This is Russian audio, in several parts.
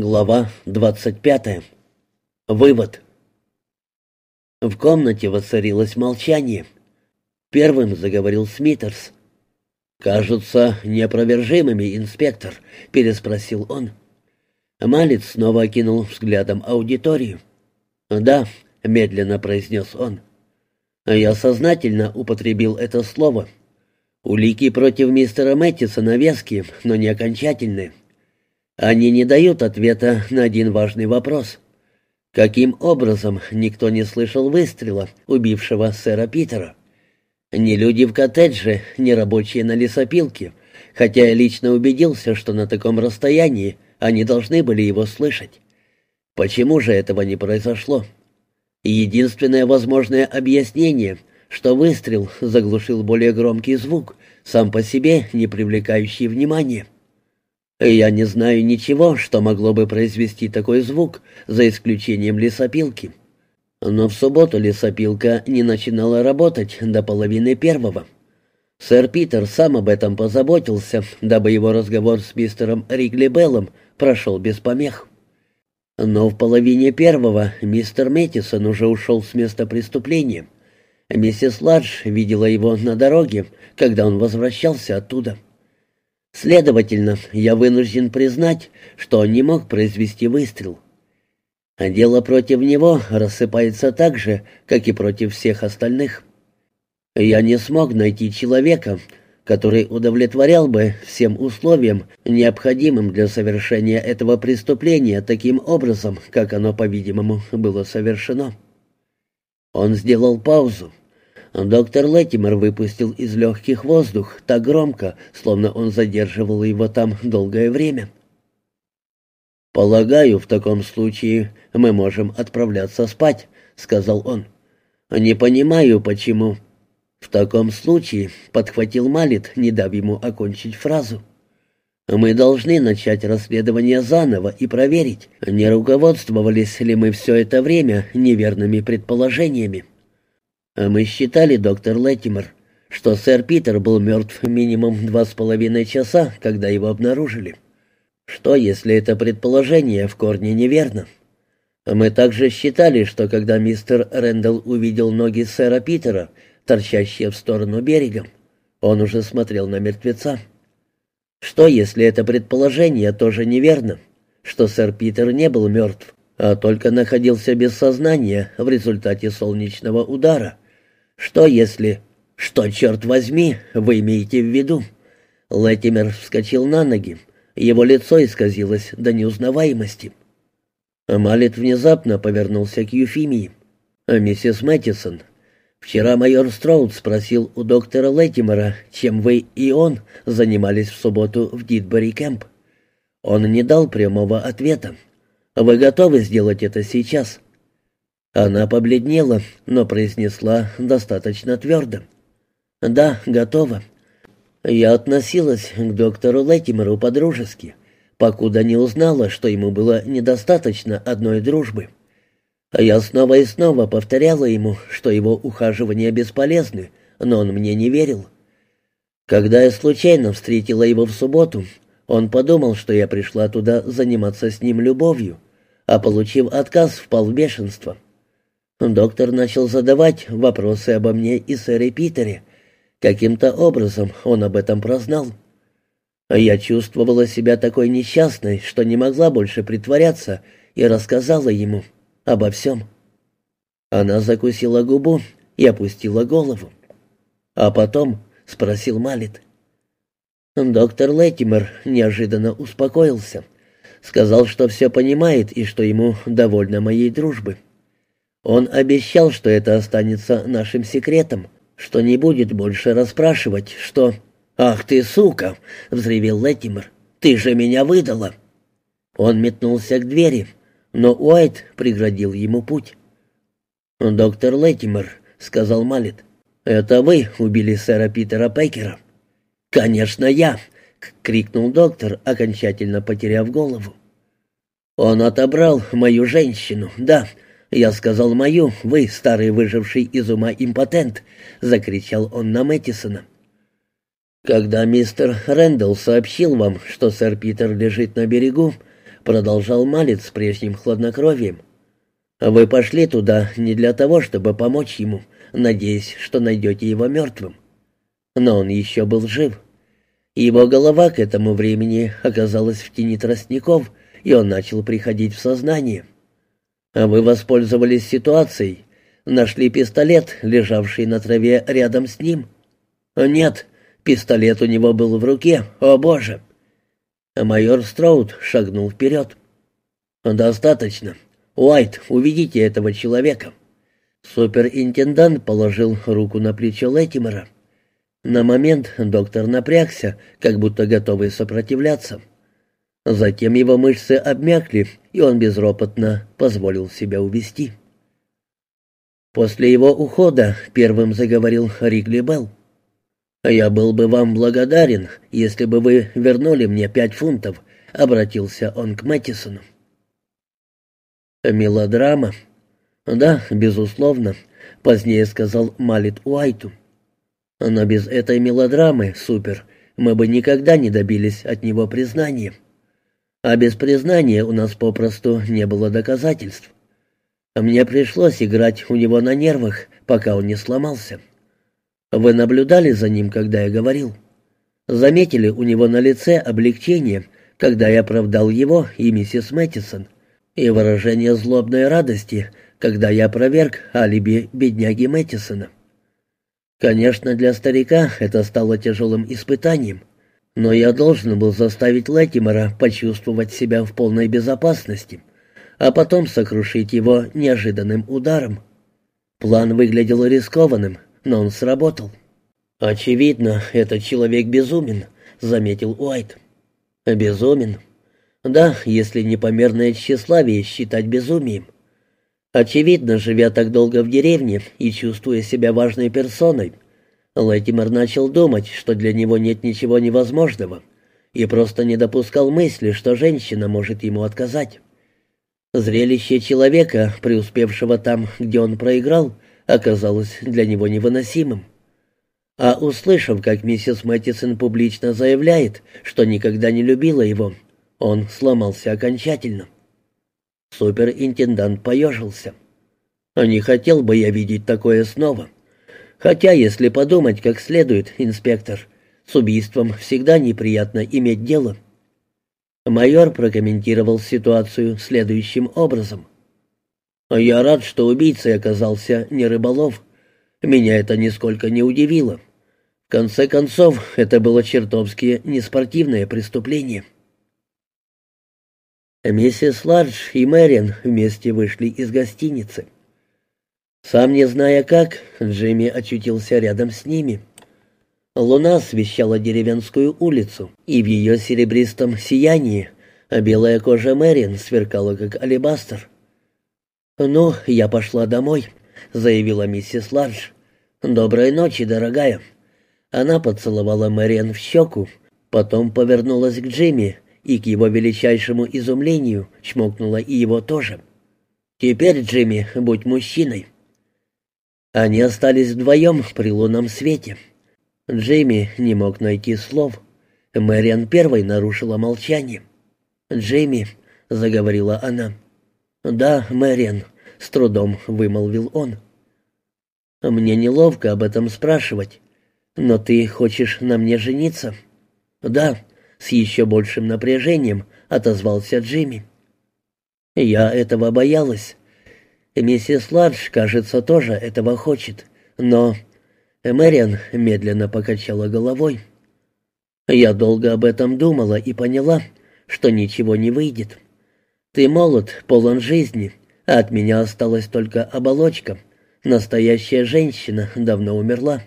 Глава 25. Вывод. В комнате воцарилось молчание. Первым заговорил Смитерс. «Кажутся неопровержимыми, инспектор», — переспросил он. Малец снова окинул взглядом аудиторию. «Да», — медленно произнес он. «Я сознательно употребил это слово. Улики против мистера Мэттисона веские, но не окончательные. Они не дают ответа на один важный вопрос. Каким образом никто не слышал выстрела, убившего сэра Питера? Ни люди в коттедже, ни рабочие на лесопилке, хотя я лично убедился, что на таком расстоянии они должны были его слышать. Почему же этого не произошло? Единственное возможное объяснение, что выстрел заглушил более громкий звук, сам по себе не привлекающий внимания. Я не знаю ничего, что могло бы произвести такой звук, за исключением лесопилки. Но в субботу лесопилка не начинала работать до половины первого. Сэр Питер сам об этом позаботился, дабы его разговор с мистером Ригли Беллом прошел без помех. Но в половине первого мистер Мэттисон уже ушел с места преступления. Миссис Ладж видела его на дороге, когда он возвращался оттуда. Следовательно, я вынужден признать, что он не мог произвести выстрел. А дело против него рассыпается так же, как и против всех остальных. Я не смог найти человека, который удовлетворял бы всем условиям, необходимым для совершения этого преступления таким образом, как оно, по-видимому, было совершено. Он сделал паузу. Доктор Леттимер выпустил из легких воздух так громко, словно он задерживал его там долгое время. «Полагаю, в таком случае мы можем отправляться спать», — сказал он. «Не понимаю, почему». «В таком случае», — подхватил Малит, не дав ему окончить фразу. «Мы должны начать расследование заново и проверить, не руководствовались ли мы все это время неверными предположениями». А «Мы считали, доктор Леттимер, что сэр Питер был мертв минимум два с половиной часа, когда его обнаружили. Что, если это предположение в корне неверно? Мы также считали, что когда мистер Рэндалл увидел ноги сэра Питера, торчащие в сторону берега, он уже смотрел на мертвеца. Что, если это предположение тоже неверно, что сэр Питер не был мертв, а только находился без сознания в результате солнечного удара, «Что если...» «Что, черт возьми, вы имеете в виду?» Лэтимер вскочил на ноги. Его лицо исказилось до неузнаваемости. Малет внезапно повернулся к Юфимии. «Миссис Мэттисон, вчера майор Строуд спросил у доктора Лэтимера, чем вы и он занимались в субботу в Дитбери Кэмп. Он не дал прямого ответа. Вы готовы сделать это сейчас?» Она побледнела, но произнесла достаточно твердо. «Да, готова». Я относилась к доктору Леттимеру по-дружески, покуда не узнала, что ему было недостаточно одной дружбы. Я снова и снова повторяла ему, что его ухаживания бесполезны, но он мне не верил. Когда я случайно встретила его в субботу, он подумал, что я пришла туда заниматься с ним любовью, а, получив отказ, впал в бешенство. Доктор начал задавать вопросы обо мне и сэре Питере. Каким-то образом он об этом прознал. Я чувствовала себя такой несчастной, что не могла больше притворяться, и рассказала ему обо всем. Она закусила губу и опустила голову. «А потом?» — спросил Малит. Доктор Леттимер неожиданно успокоился. Сказал, что все понимает и что ему довольно моей дружбы. Он обещал, что это останется нашим секретом, что не будет больше расспрашивать, что... «Ах ты, сука!» — взревел Леттимер. «Ты же меня выдала!» Он метнулся к двери, но Уайт преградил ему путь. «Доктор Леттимер», — сказал Малет, — «это вы убили сэра Питера Пекера?» «Конечно, я!» — крикнул доктор, окончательно потеряв голову. «Он отобрал мою женщину, да, «Я сказал мою, вы, старый выживший из ума импотент!» — закричал он на Мэттисона. «Когда мистер Рэндалл сообщил вам, что сэр Питер лежит на берегу», — продолжал Малец с прежним хладнокровием. «Вы пошли туда не для того, чтобы помочь ему, надеясь, что найдете его мертвым. Но он еще был жив. Его голова к этому времени оказалась в тени тростников, и он начал приходить в сознание. А вы воспользовались ситуацией, нашли пистолет, лежавший на траве рядом с ним. Нет, пистолет у него был в руке, о боже!» Майор Строуд шагнул вперед. «Достаточно. Уайт, уведите этого человека». Суперинтендант положил руку на плечо Леттимера. На момент доктор напрягся, как будто готовый сопротивляться. Затем его мышцы обмякли, и он безропотно позволил себя увести. После его ухода первым заговорил Ригли Белл. «Я был бы вам благодарен, если бы вы вернули мне пять фунтов», — обратился он к Мэттисону. «Мелодрама?» «Да, безусловно», — позднее сказал Малит Уайту. «Но без этой мелодрамы, супер, мы бы никогда не добились от него признания. А без признания у нас попросту не было доказательств. Мне пришлось играть у него на нервах, пока он не сломался». Вы наблюдали за ним, когда я говорил? Заметили у него на лице облегчение, когда я оправдал его и миссис Мэттисон, и выражение злобной радости, когда я проверг алиби бедняги Мэттисона. Конечно, для старика это стало тяжелым испытанием, но я должен был заставить Леттимера почувствовать себя в полной безопасности, а потом сокрушить его неожиданным ударом. План выглядел рискованным, но он сработал. «Очевидно, этот человек безумен», — заметил Уайт. «Безумен?» «Да, если непомерное тщеславие считать безумием. Очевидно, живя так долго в деревне и чувствуя себя важной персоной, Лэтимер начал думать, что для него нет ничего невозможного, и просто не допускал мысли, что женщина может ему отказать. Зрелище человека, преуспевшего там, где он проиграл, — оказалось для него невыносимым. А услышав, как миссис Мэттисон публично заявляет, что никогда не любила его, он сломался окончательно. Суперинтендант поежился. «Не хотел бы я видеть такое снова. Хотя, если подумать как следует, инспектор, с убийством всегда неприятно иметь дело». Майор прокомментировал ситуацию следующим образом – я рад, что убийцей оказался не рыболов. Меня это нисколько не удивило. В конце концов, это было чертовски неспортивное преступление. Миссис Ладж и Мэрин вместе вышли из гостиницы. Сам не зная как, Джимми очутился рядом с ними. Луна освещала деревенскую улицу, и в ее серебристом сиянии белая кожа Мэрин сверкала, как алебастр. «Ну, я пошла домой», — заявила миссис Ларш. «Доброй ночи, дорогая». Она поцеловала Мэриан в щеку, потом повернулась к Джимми и, к его величайшему изумлению, чмокнула и его тоже. «Теперь, Джимми, будь мужчиной». Они остались вдвоем при лунном свете. Джимми не мог найти слов. Мэриан первой нарушила молчание. «Джимми», — заговорила она, — «Да, Мэриан», — с трудом вымолвил он. «Мне неловко об этом спрашивать, но ты хочешь на мне жениться?» «Да», — с еще большим напряжением отозвался Джимми. «Я этого боялась. Миссис Ладж, кажется, тоже этого хочет, но...» Мэриан медленно покачала головой. «Я долго об этом думала и поняла, что ничего не выйдет». Ты молод, полон жизни, а от меня осталась только оболочка. Настоящая женщина давно умерла.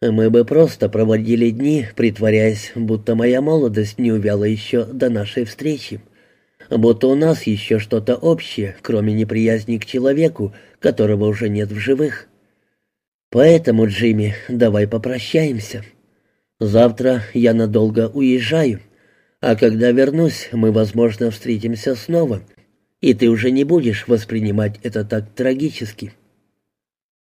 Мы бы просто проводили дни, притворяясь, будто моя молодость не увяла еще до нашей встречи. Будто у нас еще что-то общее, кроме неприязни к человеку, которого уже нет в живых. Поэтому, Джимми, давай попрощаемся. Завтра я надолго уезжаю. А когда вернусь, мы, возможно, встретимся снова, и ты уже не будешь воспринимать это так трагически».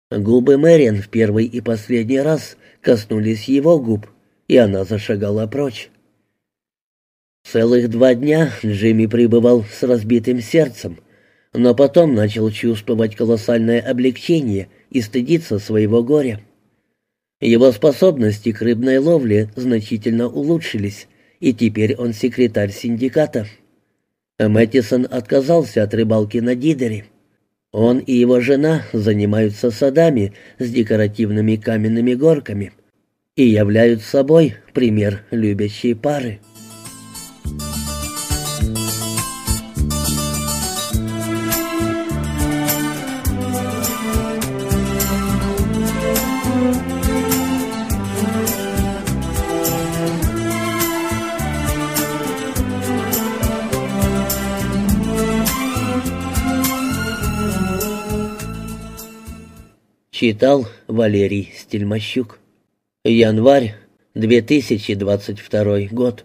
Губы Мэриан в первый и последний раз коснулись его губ, и она зашагала прочь. Целых два дня Джимми пребывал с разбитым сердцем, но потом начал чувствовать колоссальное облегчение и стыдиться своего горя. Его способности к рыбной ловле значительно улучшились, и теперь он секретарь синдиката. Мэттисон отказался от рыбалки на Дидере. Он и его жена занимаются садами с декоративными каменными горками и являются собой пример любящей пары. Читал Валерий Стельмощук. Январь 2022 год.